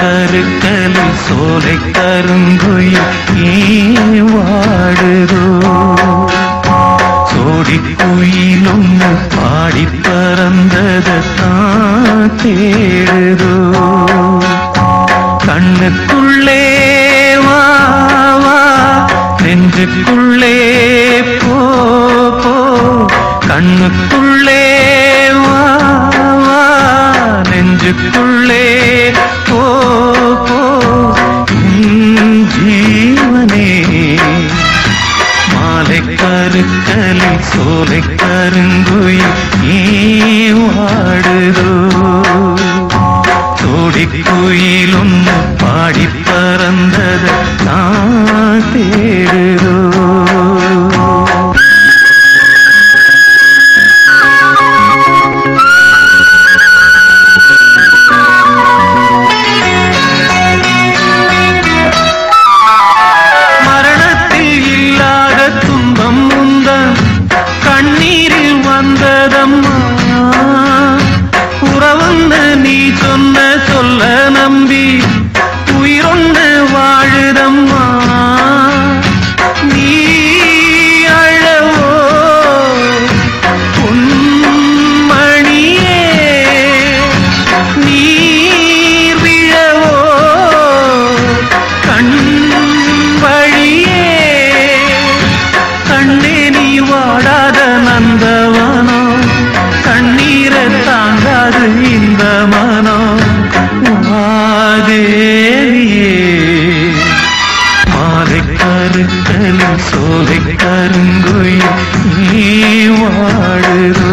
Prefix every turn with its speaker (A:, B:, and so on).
A: கருக்கலில் சோலை கருங்குயில் ஏன் வாடுதோ சோடி குயிலும் பாடி பறந்ததான் தேடுதோ கண்ணுக்குள்ளே வா நெஞ்சுக்குள்ளே போ போ. கண்ணுக்குள்ளே வா வா நெஞ்சுக்குள்ளே மாலை கருக்கலில் சோலை கருங்குயில் ஏன் வாடுதோ? சோடி குயிலொன்னு பாடி பறந்தது நான் கண்ணீரில் வந்ததம்மா. உறவுன்னு நீ சொன்ன சொல்ல நம்பி. வந்த மனம் மாதேவியே மாலை கருத்தலும் சோலை கருங்குயில் நீ வாழுதோ?